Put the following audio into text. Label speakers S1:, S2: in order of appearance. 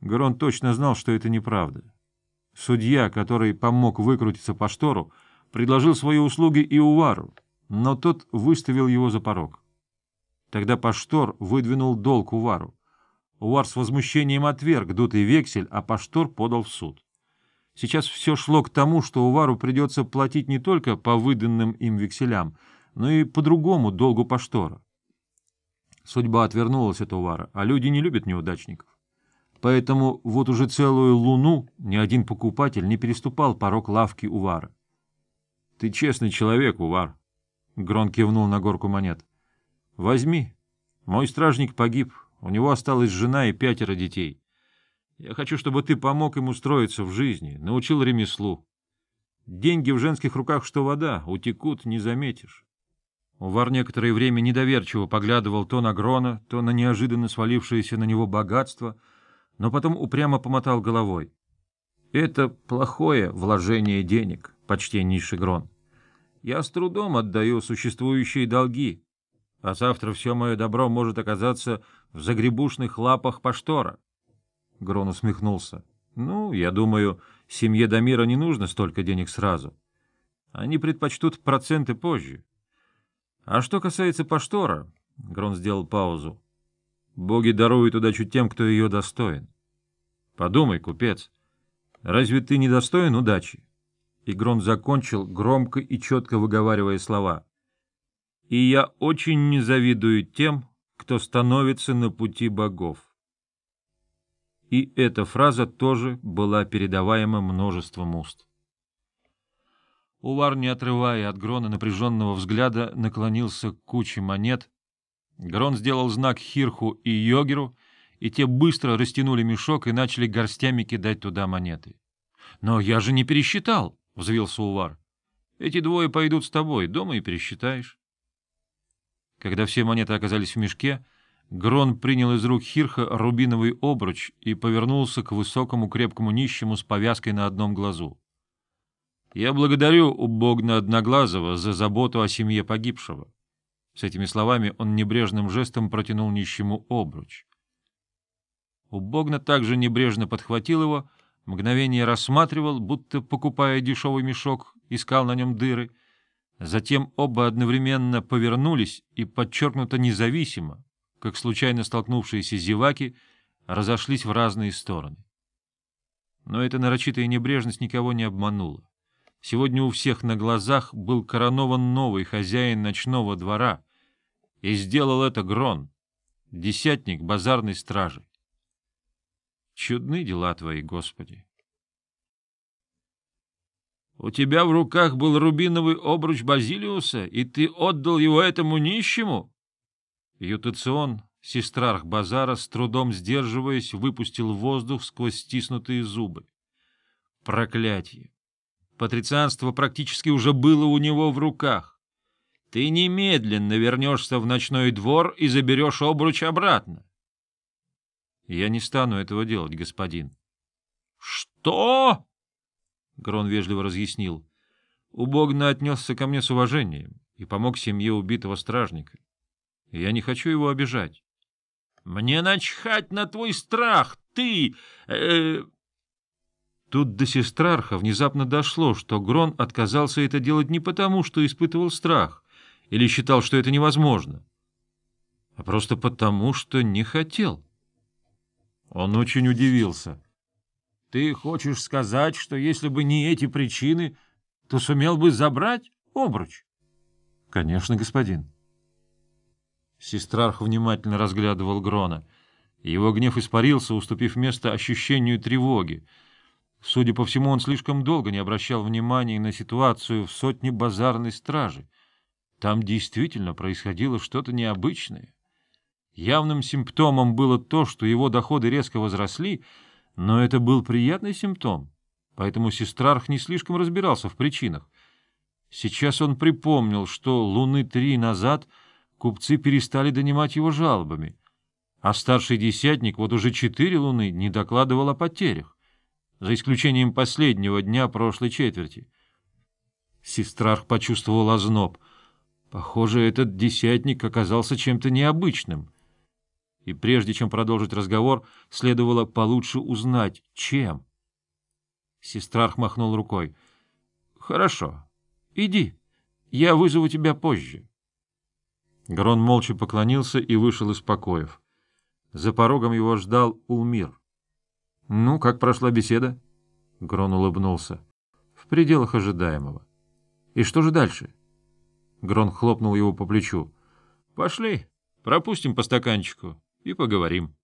S1: Грон точно знал, что это неправда. Судья, который помог выкрутиться по штору, предложил свои услуги и Увару, но тот выставил его за порог. Тогда Паштор выдвинул долг Увару. Увар с возмущением отверг дутый вексель, а Паштор подал в суд. Сейчас все шло к тому, что Увару придется платить не только по выданным им векселям, но и по другому долгу Паштора. Судьба отвернулась от Увара, а люди не любят неудачников. Поэтому вот уже целую луну ни один покупатель не переступал порог лавки Увара. — Ты честный человек, Увар. Грон кивнул на горку монет. — Возьми. Мой стражник погиб, у него осталась жена и пятеро детей. Я хочу, чтобы ты помог им устроиться в жизни, научил ремеслу. Деньги в женских руках, что вода, утекут, не заметишь. Увар некоторое время недоверчиво поглядывал то на Грона, то на неожиданно свалившееся на него богатство — но потом упрямо помотал головой. «Это плохое вложение денег, почтеннейший Грон. Я с трудом отдаю существующие долги, а завтра все мое добро может оказаться в загребушных лапах Паштора». Грон усмехнулся. «Ну, я думаю, семье Дамира не нужно столько денег сразу. Они предпочтут проценты позже. А что касается Паштора...» — Грон сделал паузу. Боги даруют удачу тем, кто ее достоин. Подумай, купец, разве ты не достоин удачи? Игрон закончил, громко и четко выговаривая слова. И я очень не завидую тем, кто становится на пути богов. И эта фраза тоже была передаваема множеством уст. Увар, не отрывая от Грона напряженного взгляда, наклонился к куче монет, Грон сделал знак Хирху и Йогеру, и те быстро растянули мешок и начали горстями кидать туда монеты. — Но я же не пересчитал, — взвился Увар. — Эти двое пойдут с тобой, дома и пересчитаешь. Когда все монеты оказались в мешке, Грон принял из рук Хирха рубиновый обруч и повернулся к высокому крепкому нищему с повязкой на одном глазу. — Я благодарю Убогна Одноглазого за заботу о семье погибшего. С этими словами он небрежным жестом протянул нищему обруч. Убогна также небрежно подхватил его, мгновение рассматривал, будто, покупая дешевый мешок, искал на нем дыры. Затем оба одновременно повернулись и, подчеркнуто независимо, как случайно столкнувшиеся зеваки, разошлись в разные стороны. Но эта нарочитая небрежность никого не обманула. Сегодня у всех на глазах был коронован новый хозяин ночного двора, и сделал это Грон, десятник базарной стражи. Чудны дела твои, Господи! У тебя в руках был рубиновый обруч Базилиуса, и ты отдал его этому нищему? Ютацион, сестрарх базара, с трудом сдерживаясь, выпустил воздух сквозь стиснутые зубы. Проклятие! Патрицианство практически уже было у него в руках. Ты немедленно вернешься в ночной двор и заберешь обруч обратно. — Я не стану этого делать, господин. — Что? — Грон вежливо разъяснил. Убогно отнесся ко мне с уважением и помог семье убитого стражника. Я не хочу его обижать. — Мне начхать на твой страх, ты... Э... Тут до сестрарха внезапно дошло, что Грон отказался это делать не потому, что испытывал страх — или считал, что это невозможно, а просто потому, что не хотел. Он очень удивился. — Ты хочешь сказать, что если бы не эти причины, то сумел бы забрать обруч? — Конечно, господин. Сестрарх внимательно разглядывал Грона. Его гнев испарился, уступив место ощущению тревоги. Судя по всему, он слишком долго не обращал внимания на ситуацию в сотне базарной стражи. Там действительно происходило что-то необычное. Явным симптомом было то, что его доходы резко возросли, но это был приятный симптом, поэтому сестрарх не слишком разбирался в причинах. Сейчас он припомнил, что луны три назад купцы перестали донимать его жалобами, а старший десятник вот уже четыре луны не докладывал о потерях, за исключением последнего дня прошлой четверти. Сестрарх почувствовал озноб — Похоже, этот десятник оказался чем-то необычным. и прежде чем продолжить разговор, следовало получше узнать, чем. Сестрарх махнул рукой. — Хорошо. Иди. Я вызову тебя позже. Грон молча поклонился и вышел из покоев. За порогом его ждал Улмир. — Ну, как прошла беседа? Грон улыбнулся. — В пределах ожидаемого. — И что же дальше? Грон хлопнул его по плечу. — Пошли, пропустим по стаканчику и поговорим.